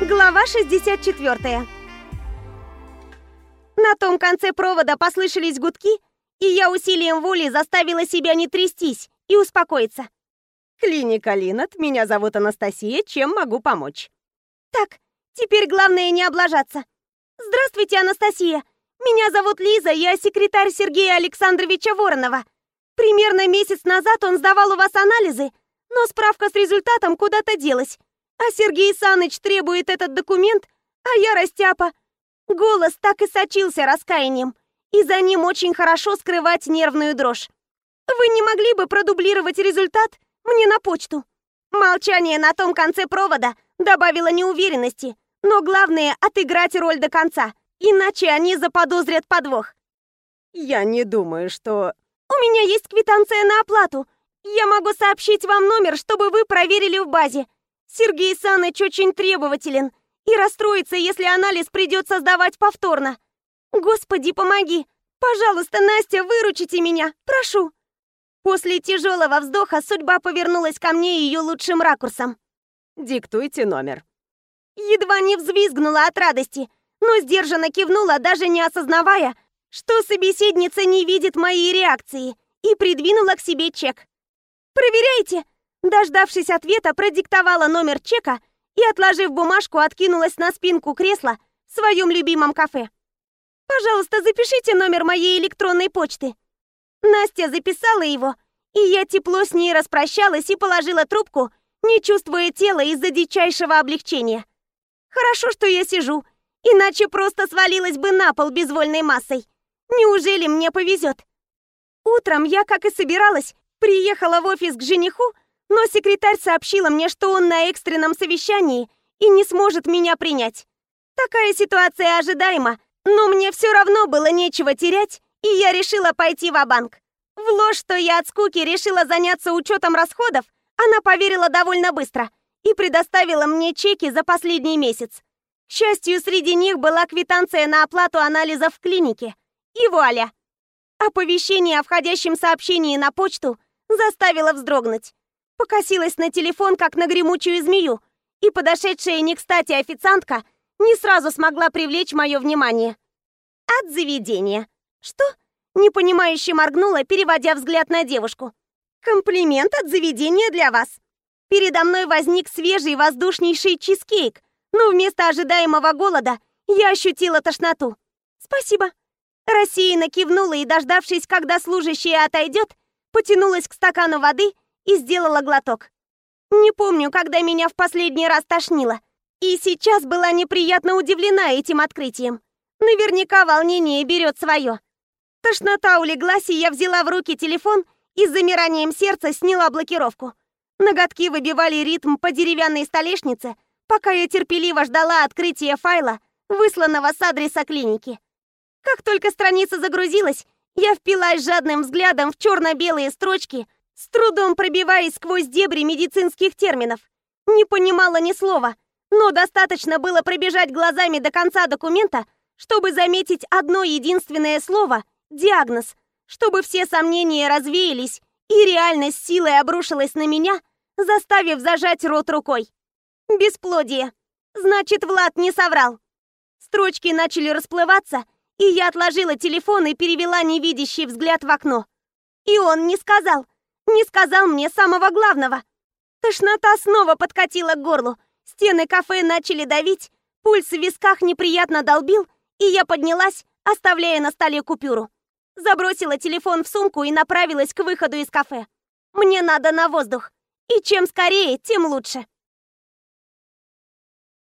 Глава 64. На том конце провода послышались гудки, и я усилием воли заставила себя не трястись и успокоиться. Клиника Линат, меня зовут Анастасия, чем могу помочь? Так, теперь главное не облажаться. Здравствуйте, Анастасия. Меня зовут Лиза, я секретарь Сергея Александровича Воронова. Примерно месяц назад он сдавал у вас анализы, но справка с результатом куда-то делась. А Сергей Саныч требует этот документ, а я растяпа. Голос так и сочился раскаянием, и за ним очень хорошо скрывать нервную дрожь. Вы не могли бы продублировать результат мне на почту? Молчание на том конце провода добавило неуверенности, но главное — отыграть роль до конца, иначе они заподозрят подвох. Я не думаю, что... У меня есть квитанция на оплату. Я могу сообщить вам номер, чтобы вы проверили в базе. Сергей Саныч очень требователен и расстроится, если анализ придется сдавать повторно. Господи, помоги! Пожалуйста, Настя, выручите меня, прошу!» После тяжелого вздоха судьба повернулась ко мне ее лучшим ракурсом. «Диктуйте номер». Едва не взвизгнула от радости, но сдержанно кивнула, даже не осознавая, что собеседница не видит моей реакции, и придвинула к себе чек. «Проверяйте!» Дождавшись ответа, продиктовала номер чека и, отложив бумажку, откинулась на спинку кресла в своем любимом кафе. «Пожалуйста, запишите номер моей электронной почты». Настя записала его, и я тепло с ней распрощалась и положила трубку, не чувствуя тела из-за дичайшего облегчения. Хорошо, что я сижу, иначе просто свалилась бы на пол безвольной массой. Неужели мне повезет? Утром я, как и собиралась, приехала в офис к жениху, но секретарь сообщила мне, что он на экстренном совещании и не сможет меня принять. Такая ситуация ожидаема, но мне все равно было нечего терять, и я решила пойти в банк В ложь, что я от скуки решила заняться учетом расходов, она поверила довольно быстро и предоставила мне чеки за последний месяц. К счастью, среди них была квитанция на оплату анализов в клинике. И вуаля! Оповещение о входящем сообщении на почту заставило вздрогнуть. Покосилась на телефон, как на гремучую змею, и подошедшая не кстати официантка не сразу смогла привлечь мое внимание. От заведения. Что? Непонимающе моргнула, переводя взгляд на девушку. Комплимент от заведения для вас. Передо мной возник свежий воздушнейший чизкейк, но вместо ожидаемого голода я ощутила тошноту. Спасибо. Рассеянно кивнула и, дождавшись, когда служащая отойдет, потянулась к стакану воды и сделала глоток. Не помню, когда меня в последний раз тошнило. И сейчас была неприятно удивлена этим открытием. Наверняка волнение берет свое. Тошнота улеглась, и я взяла в руки телефон и с замиранием сердца сняла блокировку. Ноготки выбивали ритм по деревянной столешнице, пока я терпеливо ждала открытия файла, высланного с адреса клиники. Как только страница загрузилась, я впилась жадным взглядом в черно-белые строчки – с трудом пробиваясь сквозь дебри медицинских терминов. Не понимала ни слова, но достаточно было пробежать глазами до конца документа, чтобы заметить одно единственное слово – диагноз, чтобы все сомнения развеялись, и реальность силой обрушилась на меня, заставив зажать рот рукой. Бесплодие. Значит, Влад не соврал. Строчки начали расплываться, и я отложила телефон и перевела невидящий взгляд в окно. И он не сказал – не сказал мне самого главного. Тошнота снова подкатила к горлу. Стены кафе начали давить, пульс в висках неприятно долбил, и я поднялась, оставляя на столе купюру. Забросила телефон в сумку и направилась к выходу из кафе. Мне надо на воздух. И чем скорее, тем лучше.